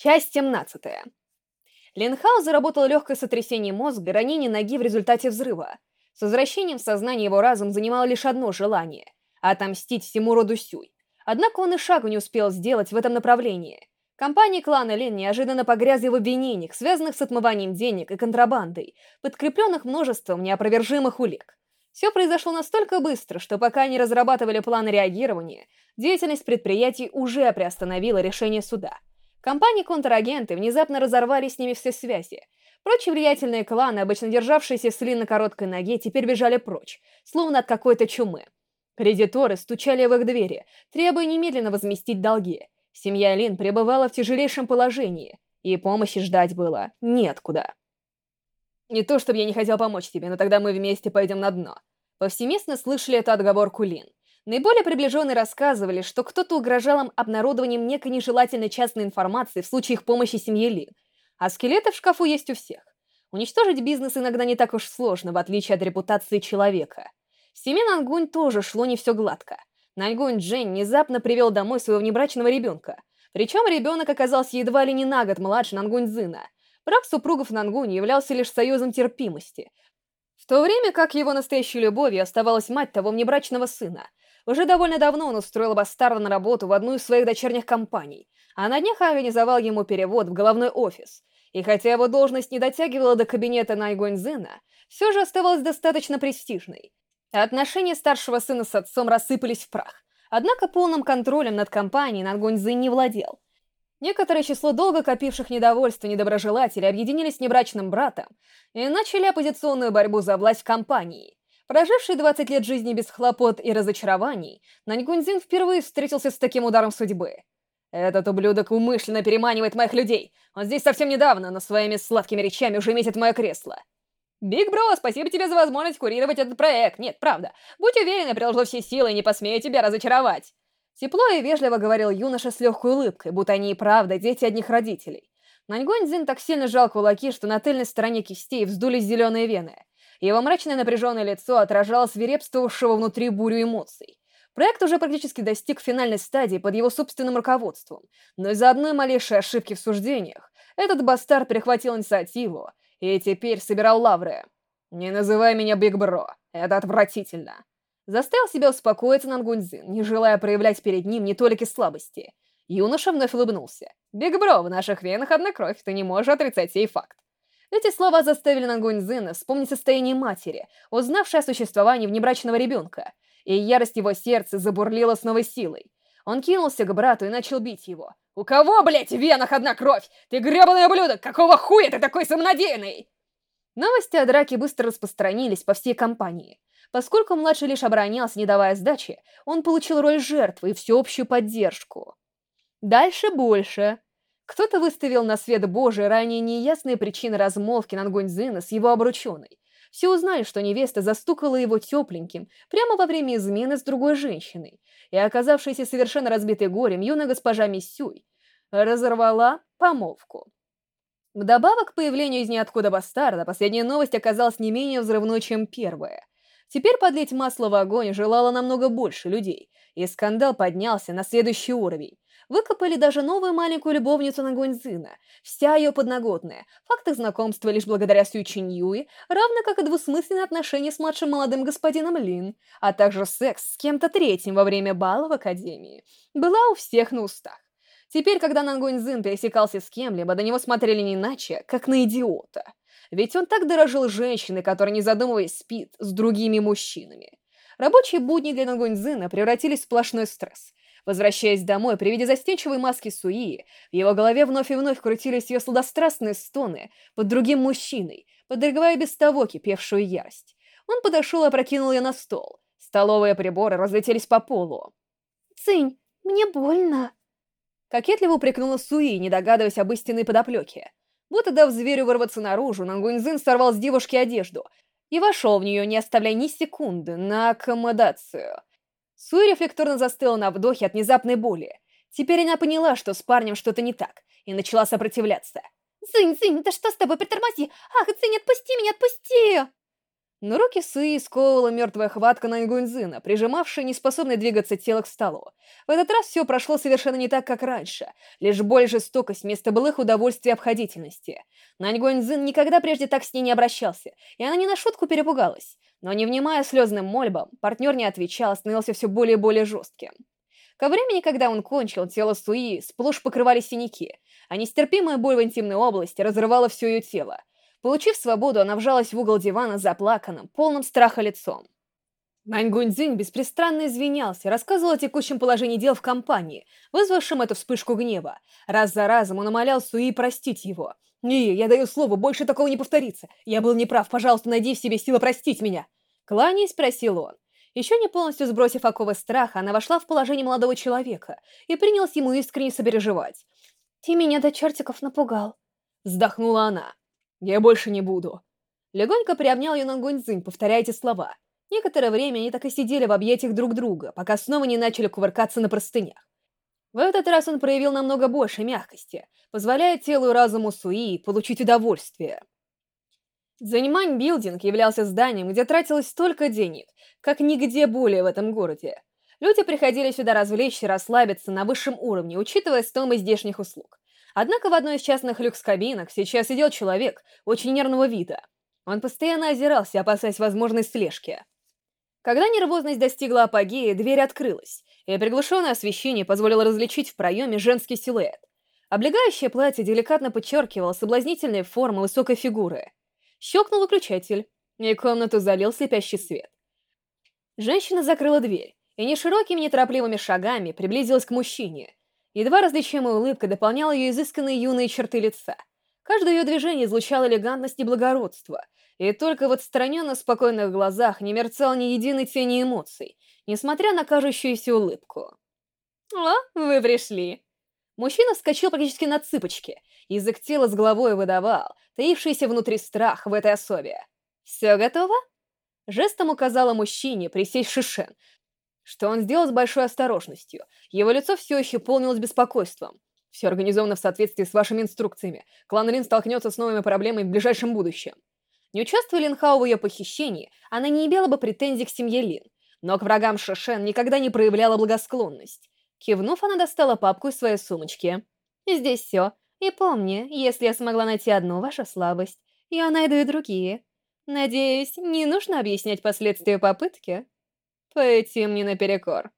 Часть 17. Линхау заработал легкое сотрясение мозга ранение ноги в результате взрыва. С возвращением в сознание его разум занимало лишь одно желание — отомстить всему роду Сюй. Однако он и шагу не успел сделать в этом направлении. Компания клана Лин неожиданно погрязли в обвинениях, связанных с отмыванием денег и контрабандой, подкрепленных множеством неопровержимых улик. Все произошло настолько быстро, что пока они разрабатывали планы реагирования, деятельность предприятий уже приостановила решение суда — Компании-контрагенты внезапно разорвали с ними все связи. Прочие влиятельные кланы, обычно державшиеся с Ли на короткой ноге, теперь бежали прочь, словно от какой-то чумы. Кредиторы стучали в их двери, требуя немедленно возместить долги. Семья Лин пребывала в тяжелейшем положении, и помощи ждать было неоткуда. «Не то, чтобы я не хотел помочь тебе, но тогда мы вместе пойдем на дно». Повсеместно слышали эту отговорку Лин. Наиболее приближенные рассказывали, что кто-то угрожал им обнародованием некой нежелательной частной информации в случае их помощи семье Ли. А скелеты в шкафу есть у всех. Уничтожить бизнес иногда не так уж сложно, в отличие от репутации человека. В семье Нангунь тоже шло не все гладко. Нангунь Джень внезапно привел домой своего внебрачного ребенка. Причем ребенок оказался едва ли не на год младше Нангунь Зына. Брак супругов Нангунь являлся лишь союзом терпимости. В то время как его настоящей любовью оставалась мать того внебрачного сына, уже довольно давно он устроил бастарда на работу в одну из своих дочерних компаний, а на днях организовал ему перевод в головной офис. И хотя его должность не дотягивала до кабинета Найгоньзына, все же оставалась достаточно престижной. Отношения старшего сына с отцом рассыпались в прах. Однако полным контролем над компанией Нангоньзын не владел. Некоторое число долго копивших недовольства недоброжелателей объединились с небрачным братом и начали оппозиционную борьбу за власть в компании. Проживший 20 лет жизни без хлопот и разочарований, Наньгунзин впервые встретился с таким ударом судьбы. «Этот ублюдок умышленно переманивает моих людей. Он здесь совсем недавно, но своими сладкими речами уже метит мое кресло». «Биг Бро, спасибо тебе за возможность курировать этот проект. Нет, правда. Будь уверен, я приложу все силы и не посмею тебя разочаровать». Тепло и вежливо говорил юноша с легкой улыбкой, будто они и правда дети одних родителей. Наньгунь так сильно сжал кулаки, что на тыльной стороне кистей вздулись зеленые вены. Его мрачное напряженное лицо отражало свирепствовавшего внутри бурю эмоций. Проект уже практически достиг финальной стадии под его собственным руководством, но из-за одной малейшей ошибки в суждениях этот бастард перехватил инициативу и теперь собирал лавры. «Не называй меня Биг Бро, это отвратительно!» Заставил себя успокоиться Нангунзин, не желая проявлять перед ним не только слабости. Юноша вновь улыбнулся. «Биг Бро, в наших венах одна кровь, ты не можешь отрицать сей факт. Эти слова заставили Нагонь Зена вспомнить состояние матери, узнавшей о существовании внебрачного ребенка, и ярость его сердца забурлила с новой силой. Он кинулся к брату и начал бить его. «У кого, блядь, в венах одна кровь? Ты гребаный ублюдок! Какого хуя ты такой самонадеянный?» Новости о драке быстро распространились по всей компании. Поскольку младший лишь оборонялся, не давая сдачи, он получил роль жертвы и всеобщую поддержку. Дальше больше. Кто-то выставил на свет Божий ранее неясные причины размолвки Нангуньзына с его обрученной. Все узнали, что невеста застукала его тепленьким прямо во время измены с другой женщиной, и оказавшаяся совершенно разбитой горем юная госпожа Миссюй разорвала помолвку. Вдобавок к появлению из ниоткуда бастарда, последняя новость оказалась не менее взрывной, чем первая. Теперь подлить масло в огонь желало намного больше людей, и скандал поднялся на следующий уровень. Выкопали даже новую маленькую любовницу Нагуньзына, вся ее подноготная, факты знакомства лишь благодаря Сюй Чиньюи, равно как и двусмысленные отношения с младшим молодым господином Лин, а также секс с кем-то третьим во время бала в Академии, была у всех на устах. Теперь, когда Нангуньзин пересекался с кем-либо, до него смотрели не иначе, как на идиота. Ведь он так дорожил женщиной, которая, не задумываясь, спит с другими мужчинами. Рабочие будни для Нангуньзина превратились в сплошной стресс. Возвращаясь домой, при виде застенчивой маски Суи, в его голове вновь и вновь крутились ее сладострастные стоны под другим мужчиной, подогревая без того кипевшую ярость. Он подошел и опрокинул ее на стол. Столовые приборы разлетелись по полу. «Цинь, мне больно!» Кокетливо упрекнула Суи, не догадываясь об истинной подоплеке. Будто дав зверю вырваться наружу, Нангуньзин сорвал с девушки одежду и вошел в нее, не оставляя ни секунды, на аккомодацию. Суи рефлекторно застыла на вдохе от внезапной боли. Теперь она поняла, что с парнем что-то не так, и начала сопротивляться. «Цинь, Цинь, да что с тобой, притормози! Ах, Цинь, отпусти меня, отпусти!» Но руки Суи сковывала мертвая хватка Наньгунзына, прижимавшая неспособный двигаться тело к столу. В этот раз все прошло совершенно не так, как раньше. Лишь боль жестокость вместо былых удовольствий и обходительности. Наньгунзын никогда прежде так с ней не обращался, и она не на шутку перепугалась. Но не внимая слезным мольбам, партнер не отвечал, становился все более и более жестким. Ко времени, когда он кончил, тело Суи сплошь покрывали синяки, а нестерпимая боль в интимной области разрывала все ее тело. Получив свободу, она вжалась в угол дивана заплаканным, полным страха лицом. Нань Гуньцзинь беспристрастно извинялся, рассказывал о текущем положении дел в компании, вызвавшем эту вспышку гнева. Раз за разом он умолял Суи простить его. «Не, я даю слово, больше такого не повторится. Я был неправ, пожалуйста, найди в себе силы простить меня». Кланяясь, спросил он. Еще не полностью сбросив оковы страха, она вошла в положение молодого человека и принялась ему искренне сопереживать. «Ты меня до чертиков напугал», — вздохнула она. «Я больше не буду». Легонько приобнял ее Нангуньцзинь, повторяя эти слова. Некоторое время они так и сидели в объятиях друг друга, пока снова не начали кувыркаться на простынях. В этот раз он проявил намного больше мягкости, позволяя телу и разуму Суи получить удовольствие. Занимань Билдинг являлся зданием, где тратилось столько денег, как нигде более в этом городе. Люди приходили сюда развлечься и расслабиться на высшем уровне, учитывая стоимость здешних услуг. Однако в одной из частных люкс-кабинок сейчас сидел человек очень нервного вида. Он постоянно озирался, опасаясь возможной слежки. Когда нервозность достигла апогея, дверь открылась, и приглушенное освещение позволило различить в проеме женский силуэт. Облегающее платье деликатно подчеркивало соблазнительные формы высокой фигуры. Щелкнул выключатель, и комнату залил слепящий свет. Женщина закрыла дверь и неширокими неторопливыми шагами приблизилась к мужчине, Едва различимая улыбка дополняла ее изысканные юные черты лица. Каждое ее движение излучало элегантность и благородство, и только в отстраненно спокойных глазах не мерцал ни единой тени эмоций, несмотря на кажущуюся улыбку. «О, вы пришли!» Мужчина вскочил практически на цыпочки, язык тела с головой выдавал, таившийся внутри страх в этой особе. «Все готово?» Жестом указала мужчине присесть Шишен, что он сделал с большой осторожностью. Его лицо все еще полнилось беспокойством. Все организовано в соответствии с вашими инструкциями. Клан Лин столкнется с новыми проблемами в ближайшем будущем. Не участвуя Лин Хао в ее похищении, она не имела бы претензий к семье Лин, но к врагам Шишен никогда не проявляла благосклонность. Кивнув, она достала папку из своей сумочки. «Здесь все. И помни, если я смогла найти одну вашу слабость, я найду и другие. Надеюсь, не нужно объяснять последствия попытки?» пойти мне наперекор.